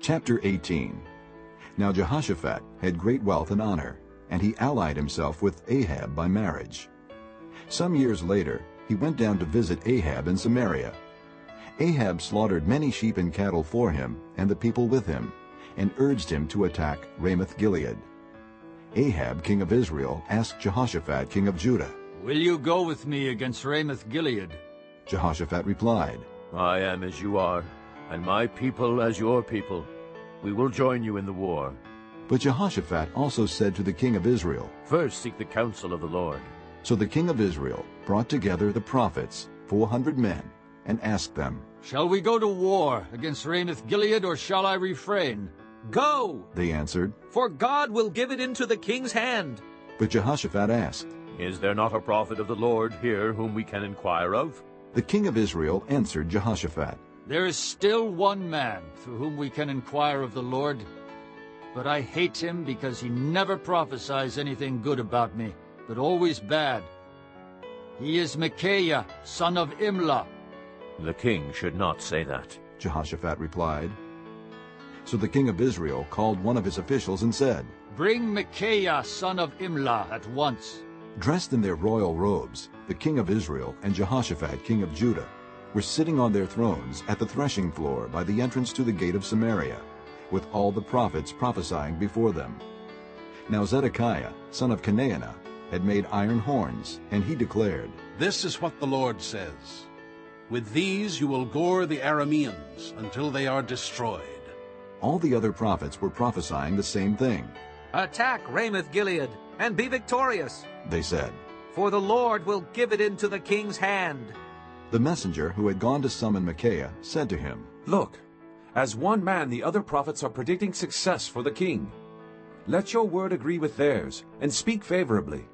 Chapter 18 Now Jehoshaphat had great wealth and honor, and he allied himself with Ahab by marriage. Some years later, he went down to visit Ahab in Samaria. Ahab slaughtered many sheep and cattle for him and the people with him, and urged him to attack Ramoth-Gilead. Ahab, king of Israel, asked Jehoshaphat, king of Judah. Will you go with me against Ramoth-Gilead? Jehoshaphat replied, I am as you are, and my people as your people. We will join you in the war. But Jehoshaphat also said to the king of Israel, First seek the counsel of the Lord. So the king of Israel brought together the prophets, four hundred men, and asked them, Shall we go to war against Ramoth-Gilead, or shall I refrain? Go, They answered. for God will give it into the king's hand. But Jehoshaphat asked. Is there not a prophet of the Lord here whom we can inquire of? The king of Israel answered Jehoshaphat, There is still one man through whom we can inquire of the Lord. But I hate him because he never prophesies anything good about me, but always bad. He is Micaiah, son of Imlah. The king should not say that. Jehoshaphat replied. So the king of Israel called one of his officials and said, Bring Micaiah, son of Imlah, at once. Dressed in their royal robes, the king of Israel and Jehoshaphat, king of Judah, were sitting on their thrones at the threshing floor by the entrance to the gate of Samaria, with all the prophets prophesying before them. Now Zedekiah, son of Chenaanah, had made iron horns, and he declared, This is what the Lord says. With these you will gore the Arameans until they are destroyed. All the other prophets were prophesying the same thing. Attack Ramoth-Gilead, and be victorious, They said, for the Lord will give it into the king's hand. The messenger who had gone to summon Micaiah said to him, Look, as one man the other prophets are predicting success for the king. Let your word agree with theirs, and speak favorably.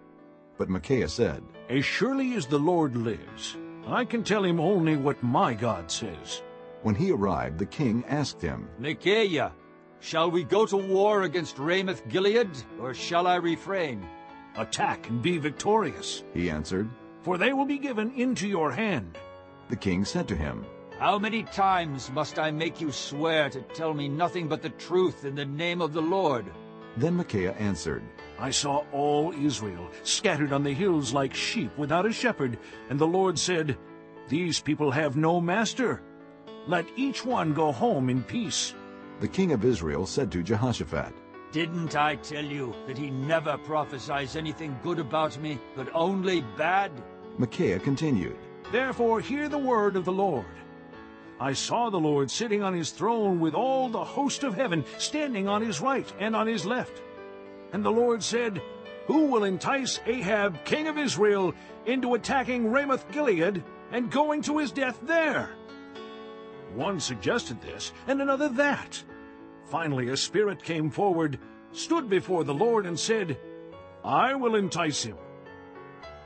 But Micaiah said, As surely as the Lord lives, I can tell him only what my God says. When he arrived, the king asked him, Micaiah, shall we go to war against Ramoth-Gilead, or shall I refrain? Attack and be victorious, He answered. for they will be given into your hand. The king said to him, How many times must I make you swear to tell me nothing but the truth in the name of the Lord? Then Micaiah answered, I saw all Israel scattered on the hills like sheep without a shepherd, and the Lord said, These people have no master. Let each one go home in peace. The king of Israel said to Jehoshaphat, Didn't I tell you that he never prophesies anything good about me, but only bad? Micaiah continued, Therefore hear the word of the Lord. I saw the Lord sitting on his throne with all the host of heaven standing on his right and on his left. And the Lord said, Who will entice Ahab, king of Israel, into attacking Ramoth-Gilead and going to his death there? One suggested this, and another that. Finally a spirit came forward, stood before the Lord, and said, I will entice him.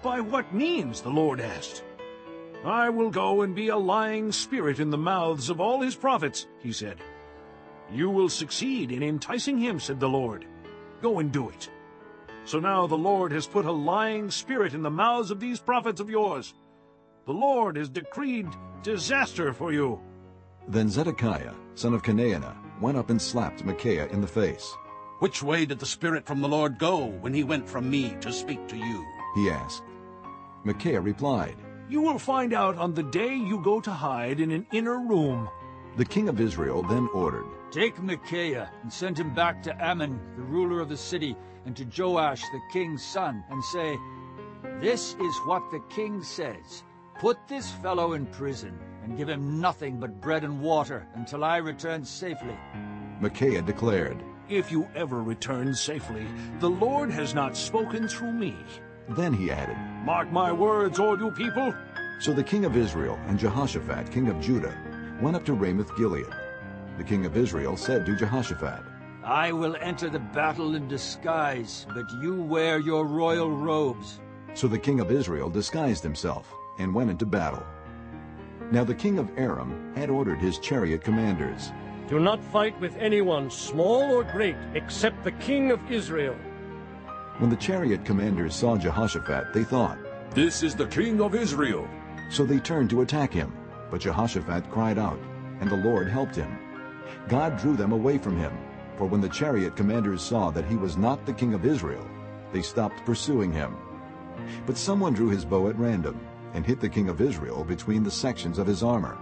By what means? the Lord asked. I will go and be a lying spirit in the mouths of all his prophets, he said. You will succeed in enticing him, said the Lord. Go and do it. So now the Lord has put a lying spirit in the mouths of these prophets of yours. The Lord has decreed disaster for you. Then Zedekiah, son of Chenaanah, went up and slapped Micaiah in the face. Which way did the Spirit from the Lord go when he went from me to speak to you? He asked. Micaiah replied, You will find out on the day you go to hide in an inner room. The king of Israel then ordered, Take Micaiah and send him back to Amon, the ruler of the city, and to Joash, the king's son, and say, This is what the king says. Put this fellow in prison, and give him nothing but bread and water until I return safely. Micaiah declared. If you ever return safely, the Lord has not spoken through me. Then he added, Mark my words, all you people. So the king of Israel and Jehoshaphat, king of Judah, went up to Ramoth-Gilead. The king of Israel said to Jehoshaphat, I will enter the battle in disguise, but you wear your royal robes. So the king of Israel disguised himself and went into battle. Now the king of Aram had ordered his chariot commanders, Do not fight with anyone, small or great, except the king of Israel. When the chariot commanders saw Jehoshaphat, they thought, This is the king of Israel. So they turned to attack him. But Jehoshaphat cried out, and the Lord helped him. God drew them away from him, for when the chariot commanders saw that he was not the king of Israel, they stopped pursuing him. But someone drew his bow at random and hit the king of Israel between the sections of his armor.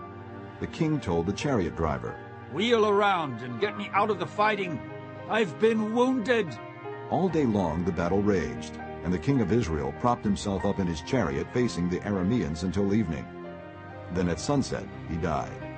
The king told the chariot driver, Wheel around and get me out of the fighting. I've been wounded. All day long the battle raged, and the king of Israel propped himself up in his chariot facing the Arameans until evening. Then at sunset he died.